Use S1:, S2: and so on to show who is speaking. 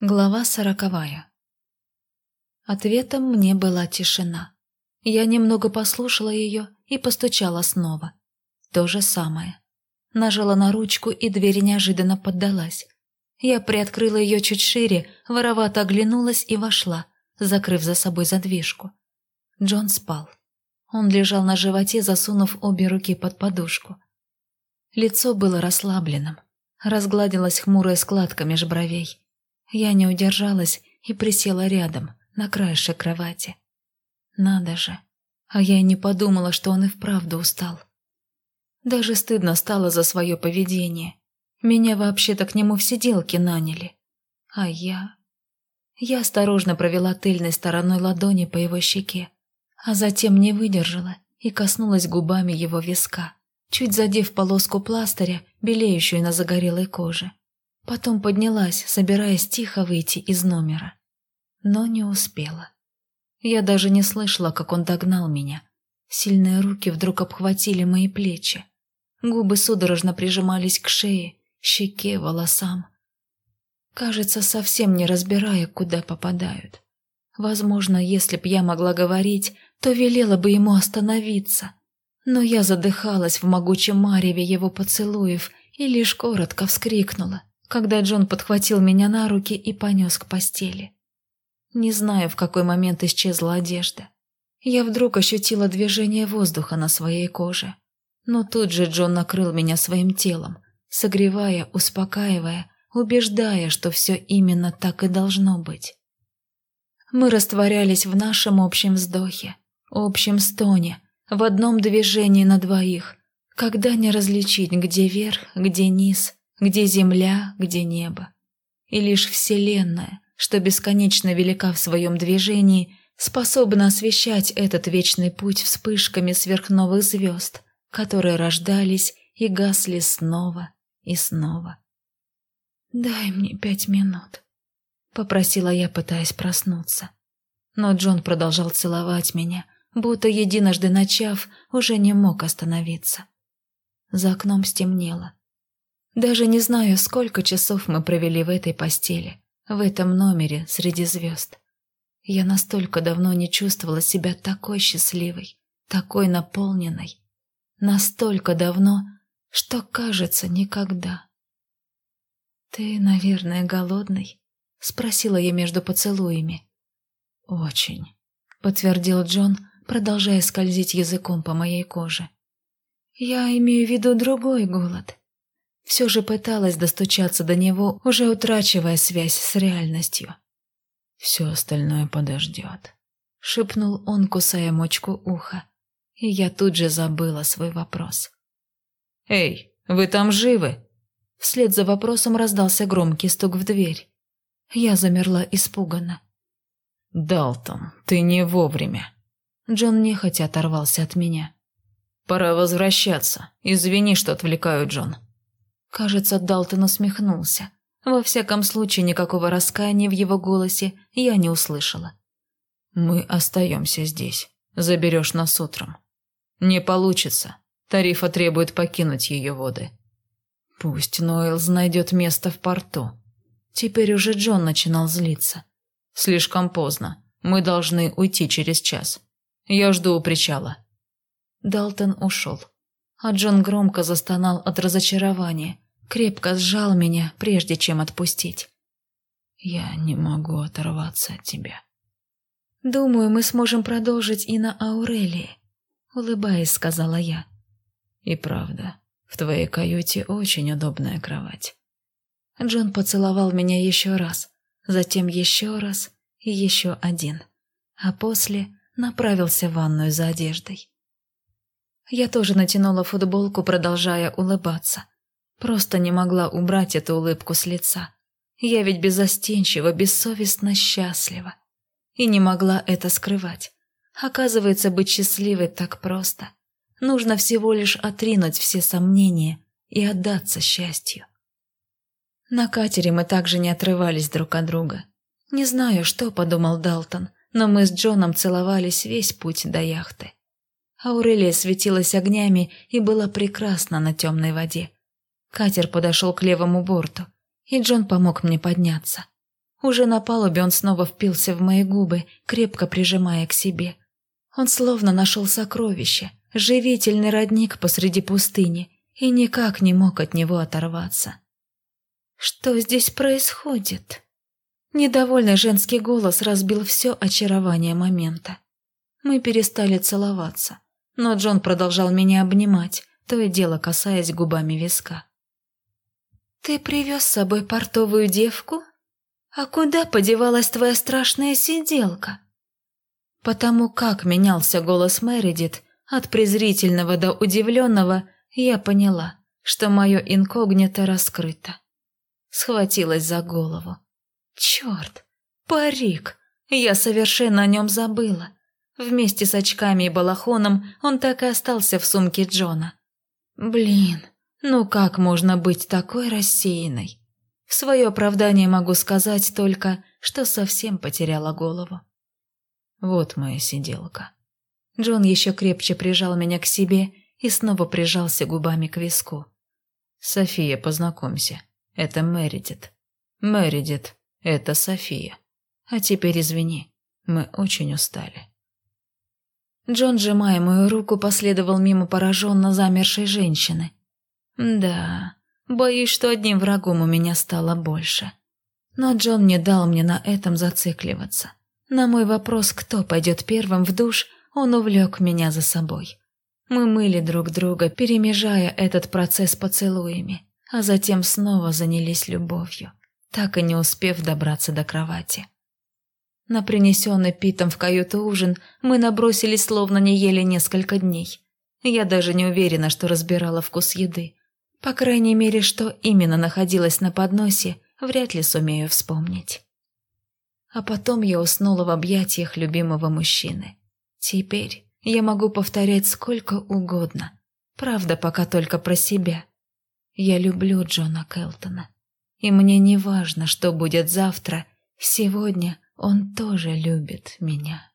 S1: Глава сороковая. Ответом мне была тишина. Я немного послушала ее и постучала снова. То же самое. Нажала на ручку, и дверь неожиданно поддалась. Я приоткрыла ее чуть шире, воровато оглянулась и вошла, закрыв за собой задвижку. Джон спал. Он лежал на животе, засунув обе руки под подушку. Лицо было расслабленным. Разгладилась хмурая складка меж бровей. Я не удержалась и присела рядом, на краешек кровати. Надо же, а я и не подумала, что он и вправду устал. Даже стыдно стало за свое поведение. Меня вообще-то к нему в сиделке наняли. А я... Я осторожно провела тыльной стороной ладони по его щеке, а затем не выдержала и коснулась губами его виска, чуть задев полоску пластыря, белеющую на загорелой коже. Потом поднялась, собираясь тихо выйти из номера. Но не успела. Я даже не слышала, как он догнал меня. Сильные руки вдруг обхватили мои плечи. Губы судорожно прижимались к шее, щеке, волосам. Кажется, совсем не разбирая, куда попадают. Возможно, если б я могла говорить, то велела бы ему остановиться. Но я задыхалась в могучем мареве его поцелуев и лишь коротко вскрикнула, когда Джон подхватил меня на руки и понес к постели. Не знаю, в какой момент исчезла одежда. Я вдруг ощутила движение воздуха на своей коже. Но тут же Джон накрыл меня своим телом, согревая, успокаивая, убеждая, что все именно так и должно быть. Мы растворялись в нашем общем вздохе, общем стоне, в одном движении на двоих, когда не различить, где верх, где низ, где земля, где небо. И лишь Вселенная, что бесконечно велика в своем движении, способна освещать этот вечный путь вспышками сверхновых звезд, которые рождались и гасли снова и снова. «Дай мне пять минут», — попросила я, пытаясь проснуться. Но Джон продолжал целовать меня, будто единожды начав, уже не мог остановиться. За окном стемнело. Даже не знаю, сколько часов мы провели в этой постели, в этом номере среди звезд. Я настолько давно не чувствовала себя такой счастливой, такой наполненной. Настолько давно, что, кажется, никогда. «Ты, наверное, голодный?» — спросила я между поцелуями. «Очень», — подтвердил Джон, продолжая скользить языком по моей коже. «Я имею в виду другой голод все же пыталась достучаться до него, уже утрачивая связь с реальностью. «Все остальное подождет», — шепнул он, кусая мочку уха. И я тут же забыла свой вопрос. «Эй, вы там живы?» Вслед за вопросом раздался громкий стук в дверь. Я замерла испуганно. «Далтон, ты не вовремя». Джон нехотя оторвался от меня. «Пора возвращаться. Извини, что отвлекаю, Джон. Кажется, Далтон усмехнулся. Во всяком случае, никакого раскаяния в его голосе я не услышала. «Мы остаемся здесь. Заберешь нас утром». «Не получится. Тарифа требует покинуть ее воды». «Пусть Нойлз найдет место в порту». Теперь уже Джон начинал злиться. «Слишком поздно. Мы должны уйти через час. Я жду у причала». Далтон ушел а Джон громко застонал от разочарования, крепко сжал меня, прежде чем отпустить. «Я не могу оторваться от тебя». «Думаю, мы сможем продолжить и на Аурелии», — улыбаясь, сказала я. «И правда, в твоей каюте очень удобная кровать». Джон поцеловал меня еще раз, затем еще раз и еще один, а после направился в ванную за одеждой. Я тоже натянула футболку, продолжая улыбаться. Просто не могла убрать эту улыбку с лица. Я ведь безостенчиво, бессовестно счастлива. И не могла это скрывать. Оказывается, быть счастливой так просто. Нужно всего лишь отринуть все сомнения и отдаться счастью. На катере мы также не отрывались друг от друга. Не знаю, что подумал Далтон, но мы с Джоном целовались весь путь до яхты. Аурелия светилась огнями и была прекрасна на темной воде. Катер подошел к левому борту, и Джон помог мне подняться. Уже на палубе он снова впился в мои губы, крепко прижимая к себе. Он словно нашел сокровище, живительный родник посреди пустыни, и никак не мог от него оторваться. «Что здесь происходит?» Недовольный женский голос разбил все очарование момента. Мы перестали целоваться, но Джон продолжал меня обнимать, то и дело касаясь губами виска. «Ты привез с собой портовую девку? А куда подевалась твоя страшная сиделка?» Потому как менялся голос Мэридит от презрительного до удивленного, я поняла, что мое инкогнито раскрыто. Схватилась за голову. Черт, парик! Я совершенно о нем забыла. Вместе с очками и балахоном он так и остался в сумке Джона. Блин, ну как можно быть такой рассеянной? В свое оправдание могу сказать только, что совсем потеряла голову. Вот моя сиделка. Джон еще крепче прижал меня к себе и снова прижался губами к виску. «София, познакомься. Это Мэридит. Мэридит, это София. А теперь извини, мы очень устали». Джон, сжимая мою руку, последовал мимо пораженно замершей женщины. «Да, боюсь, что одним врагом у меня стало больше». Но Джон не дал мне на этом зацикливаться. На мой вопрос, кто пойдет первым в душ, он увлек меня за собой. Мы мыли друг друга, перемежая этот процесс поцелуями, а затем снова занялись любовью, так и не успев добраться до кровати. На принесенный Питом в каюту ужин мы набросились, словно не ели несколько дней. Я даже не уверена, что разбирала вкус еды. По крайней мере, что именно находилось на подносе, вряд ли сумею вспомнить. А потом я уснула в объятиях любимого мужчины. Теперь я могу повторять сколько угодно. Правда, пока только про себя. Я люблю Джона Келтона. И мне не важно, что будет завтра. Сегодня он тоже любит меня.